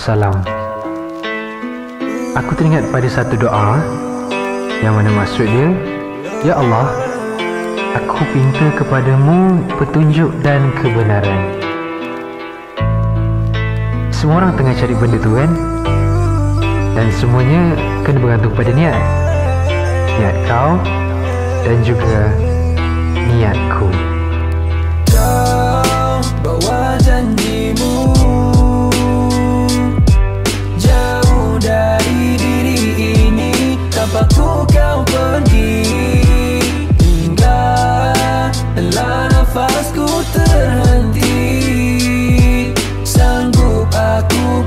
Salam. Aku teringat pada satu doa Yang mana maksud dia Ya Allah Aku pinta kepadamu petunjuk dan kebenaran. Semua orang tengah cari benda tu kan? Dan semuanya kena bergantung pada niat. Niat kau Dan juga niatku telah nafasku terhenti. Sanggup aku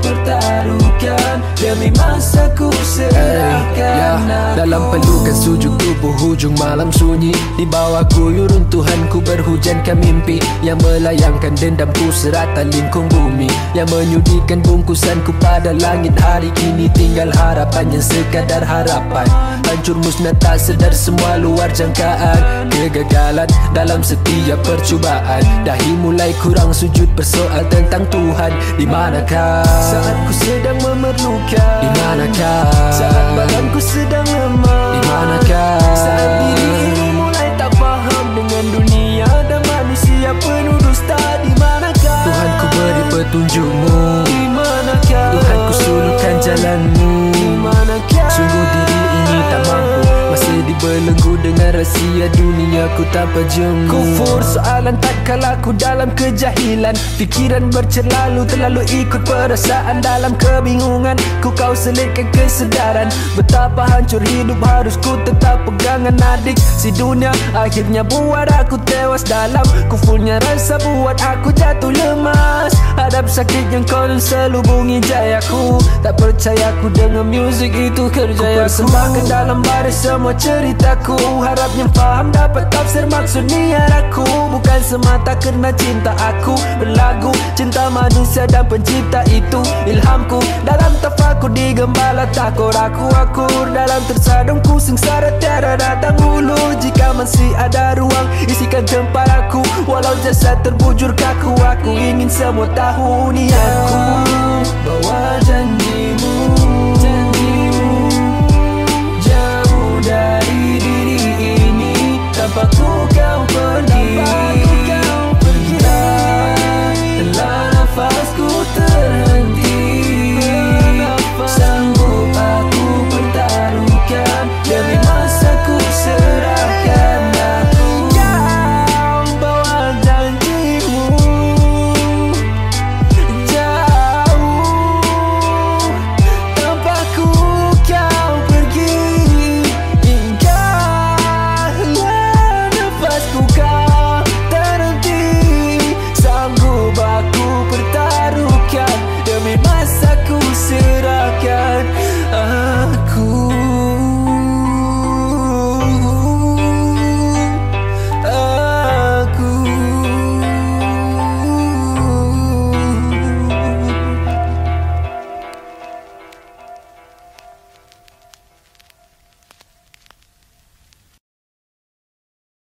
Demi masaku serahkan aku. Dalam pelukan sujud tubuh hujung malam sunyi. Di bawah guyurun Tuhanku berhujankan mimpi. Yang melayangkan dendamku serata lingkung bumi. Yang menyudikan bungkusanku pada langit hari ini Tinggal harapan yang sekadar harapan. Hancur musnah tak sedar semua luar jangkaan. Kegagalan dalam setiap percubaan. Dahi mulai kurang sujud bersoal tentang Tuhan. Di manakah Saat ku sedang memerlukan. Di manakah? Saat badanku sedang lemah. Di manakah? Saat diri ini mulai tak faham Dengan dunia dan manusia penuh dusta Di manakah? Tuhan ku beri petunjukmu. Di manakah? Tuhan ku sulukan jalanmu Masih dibelenggu dengan rahsia dunia ku tanpa jemu Kufur soalan tak kala ku dalam kejahilan. Fikiran bercerlalu terlalu ikut perasaan. Dalam kebingungan ku kau selitkan kesedaran. Betapa hancur hidup harus ku tetap pegangan adik. Si dunia akhirnya buat aku tewas dalam Kufurnya rasa buat aku jatuh lemas. Hadap sakit yang konon selubungi jayaku Tak percaya ku dengan muzik itu kerja Ku persembahkan dalam baris semua ceritaku. Harapnya faham dapat tafsir maksud niat aku. Bukan semata kerana cinta aku. Berlagu cinta manusia dan pencipta itu Ilhamku. Dalam tafakur digembala takut aku akur. Dalam tersadungku sengsara tiada datang ulur. Jika masih ada ruang isikan tempat aku Walau jasad terbujur kaku Aku ingin semua tahu niatku Tanpa ku kau pergi. Telah nafasku